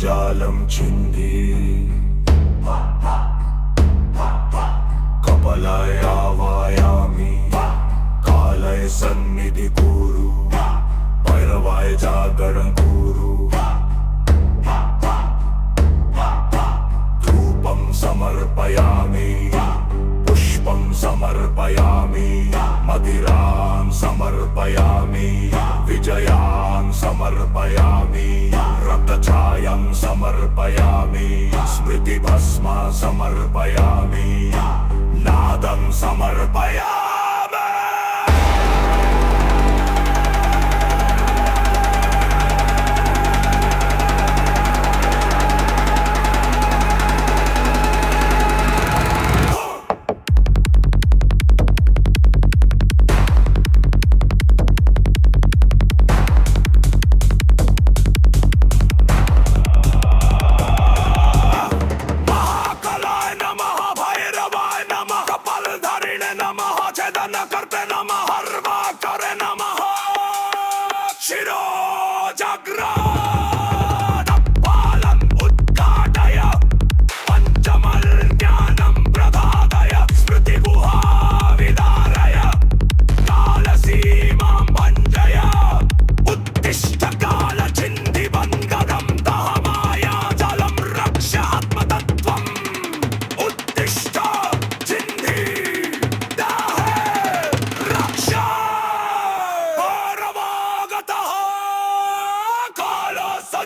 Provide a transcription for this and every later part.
जालम चिन्धि कपलाय आवायामि। कालय सन्निधि कुरु। पैरवाय जागरण कुरु। समर्पयामि। स्मृतिभस्म समर्पयामि। नादं समर्पयामि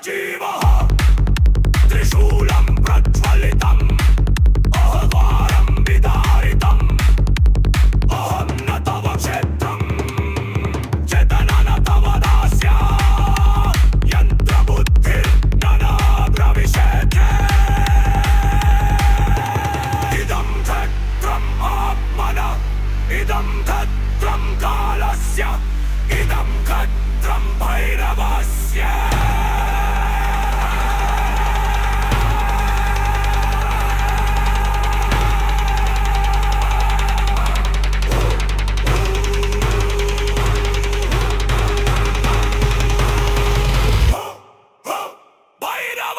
Chivo!